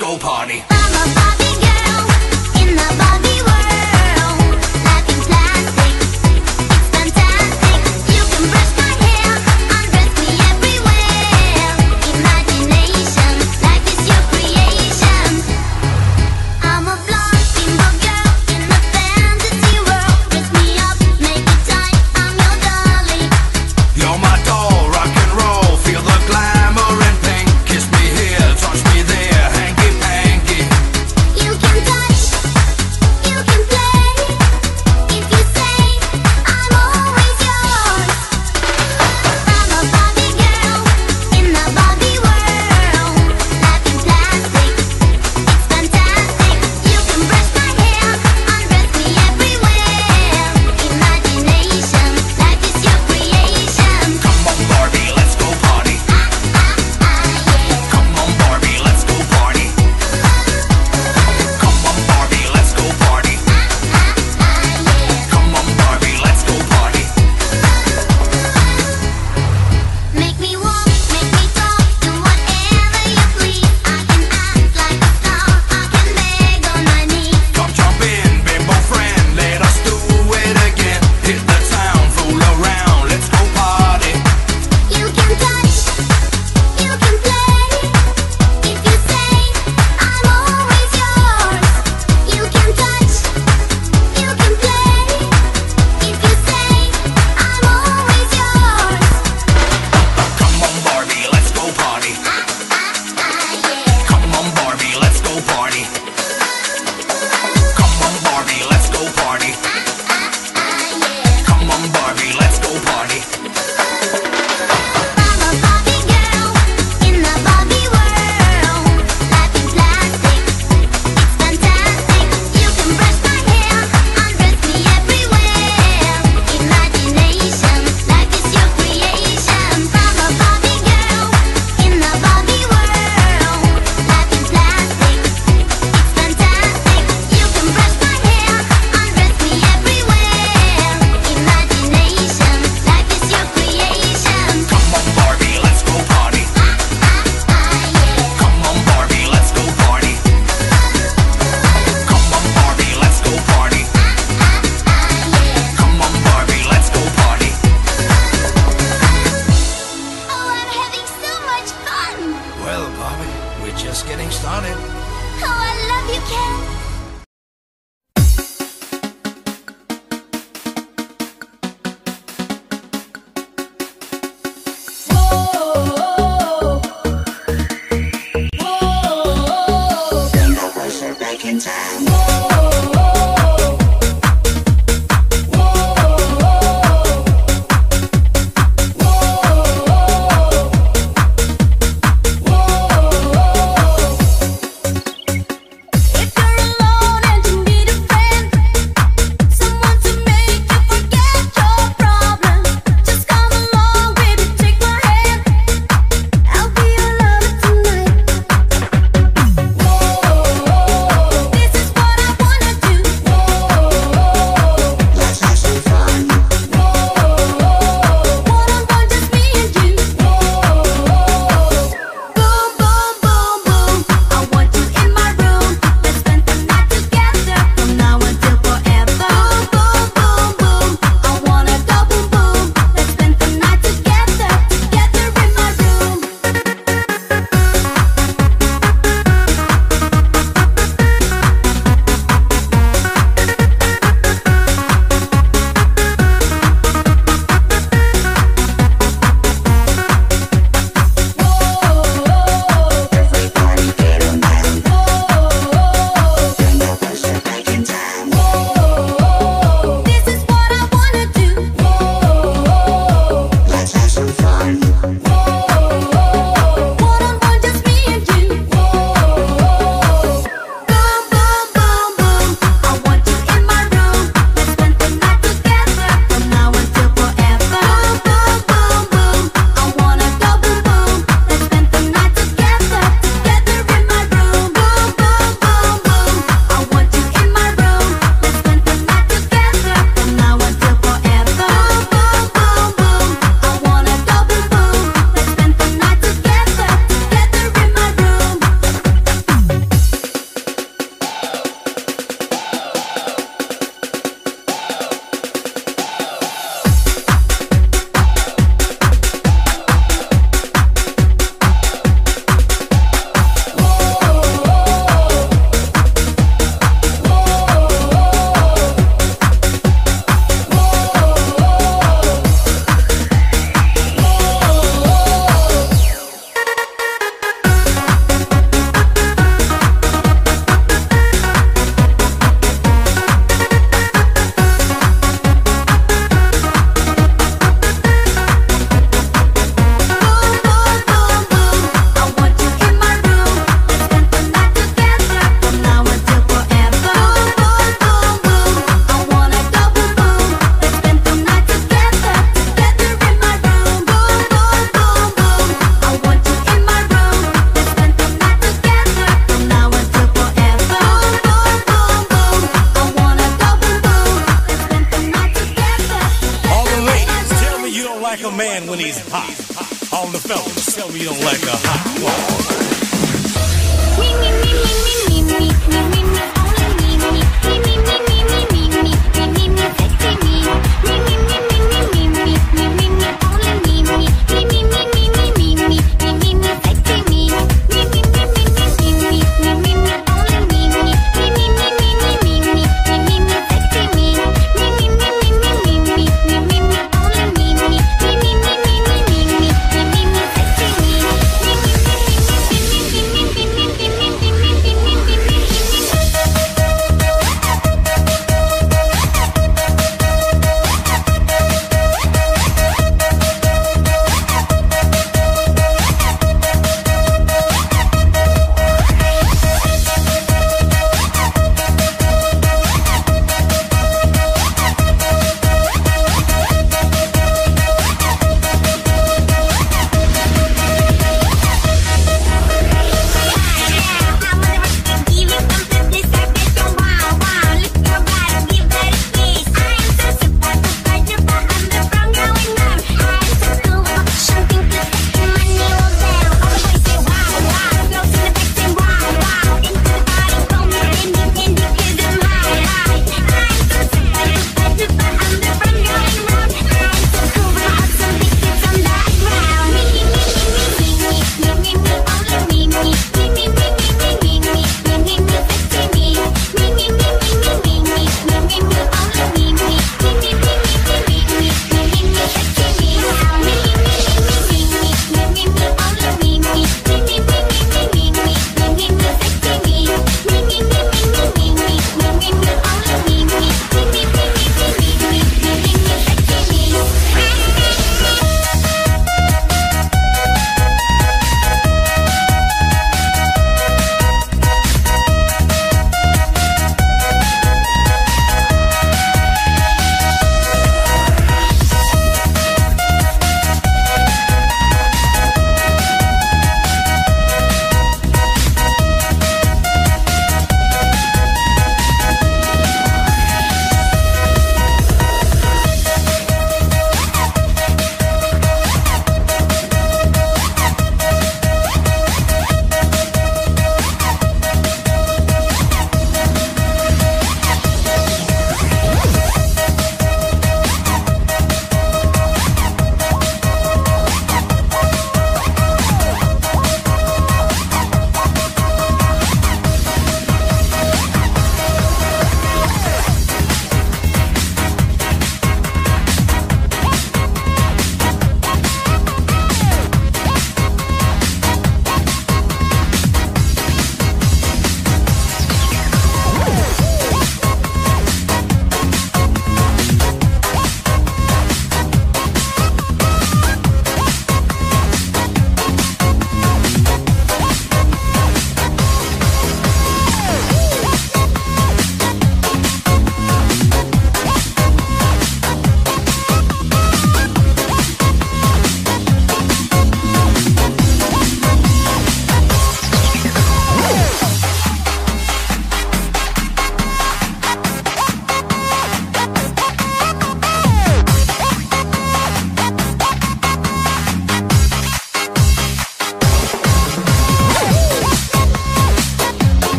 disco party.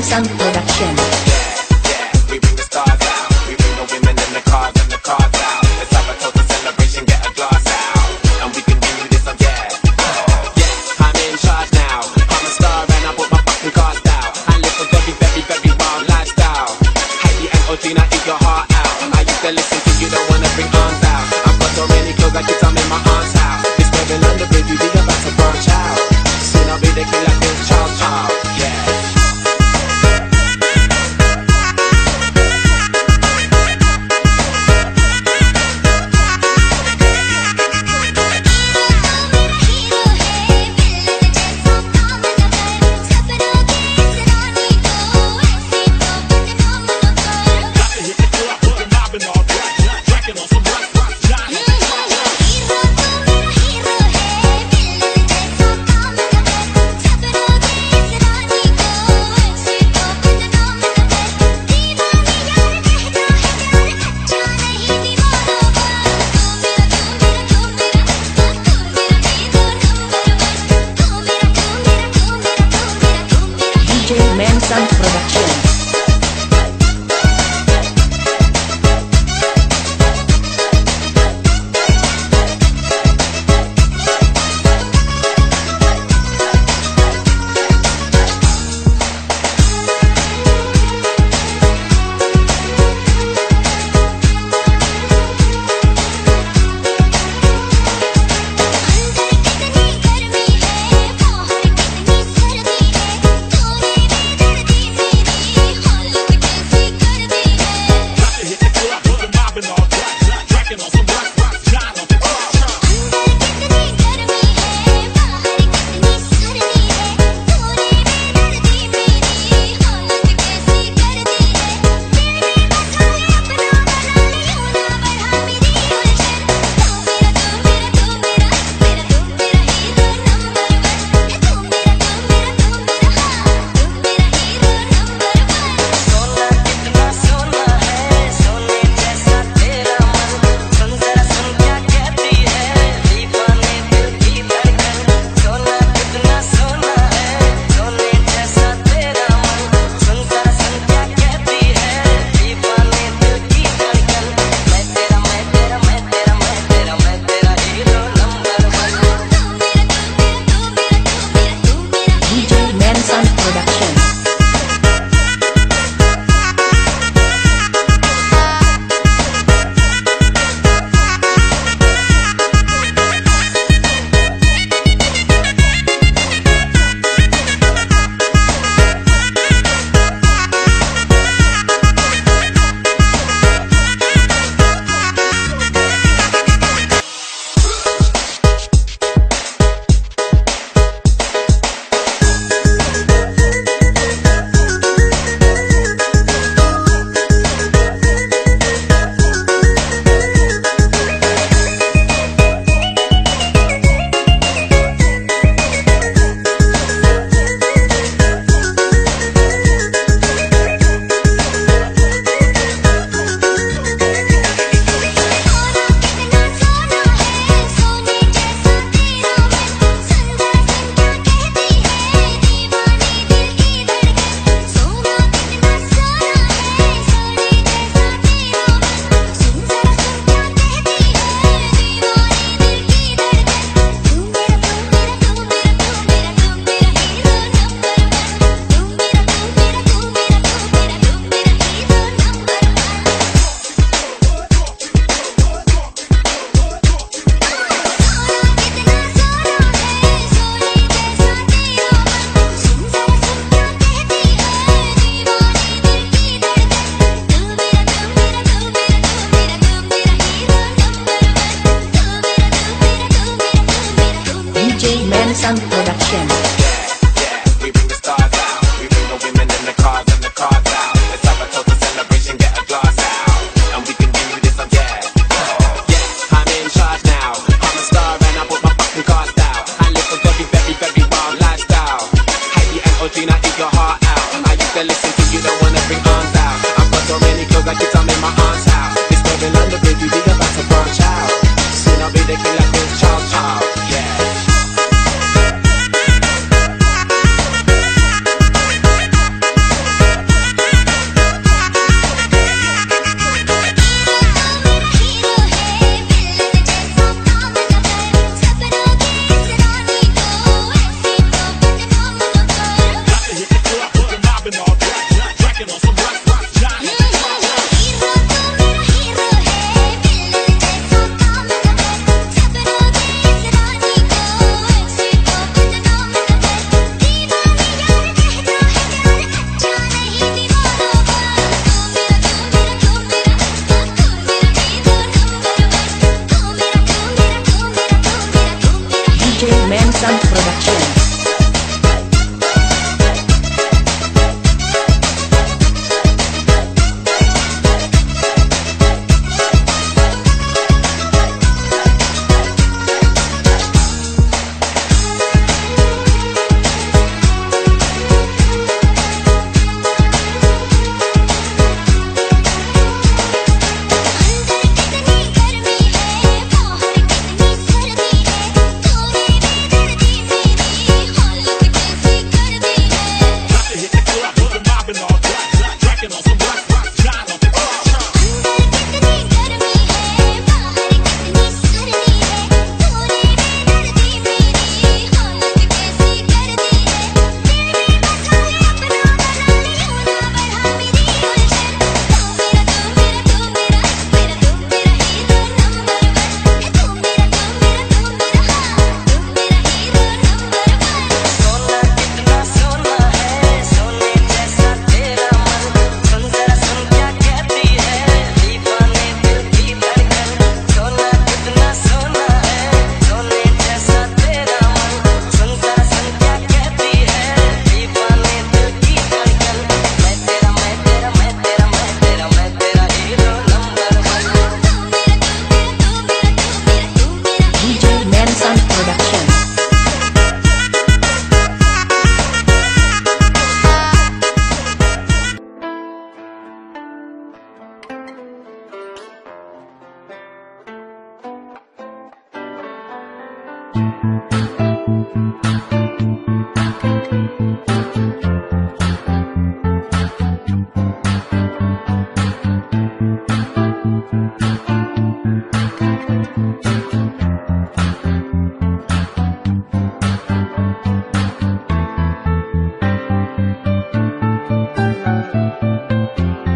Sam Sam Production.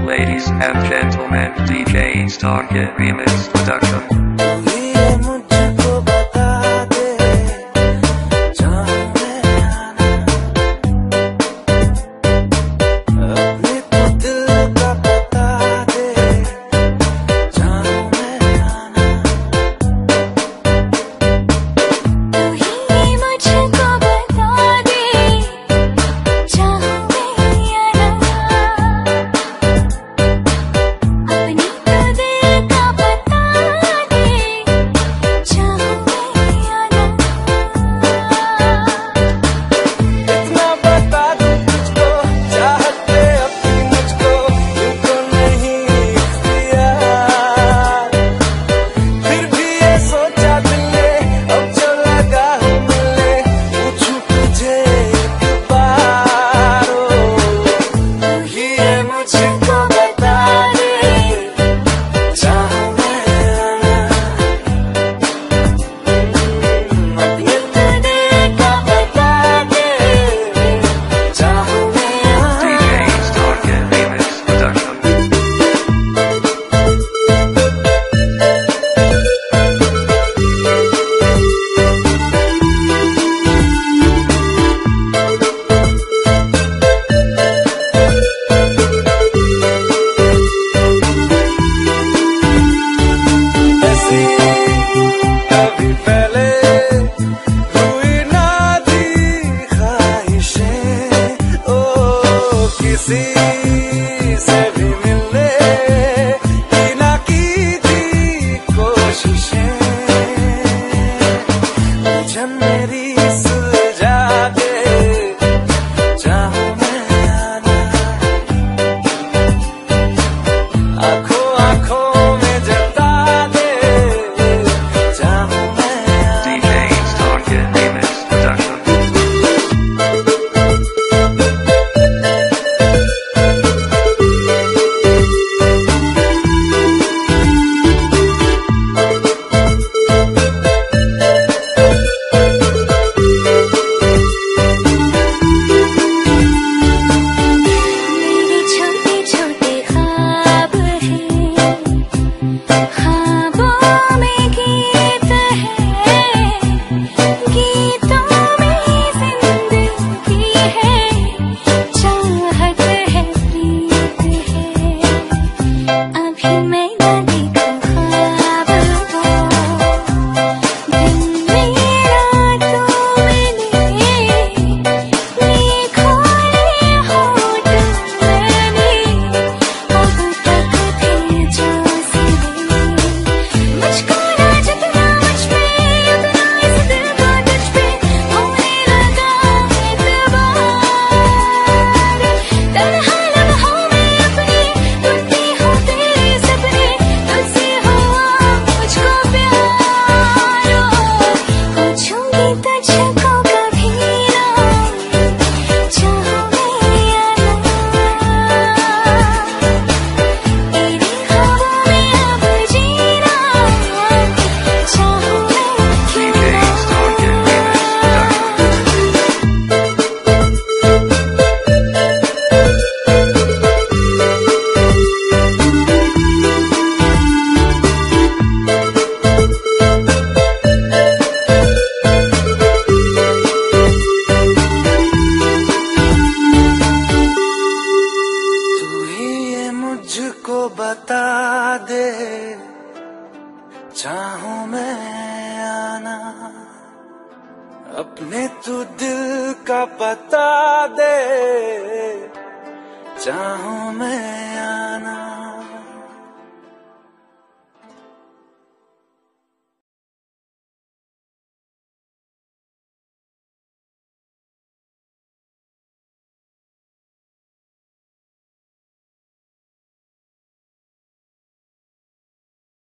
Ladies and gentlemen, DJ Starkit Remix Production.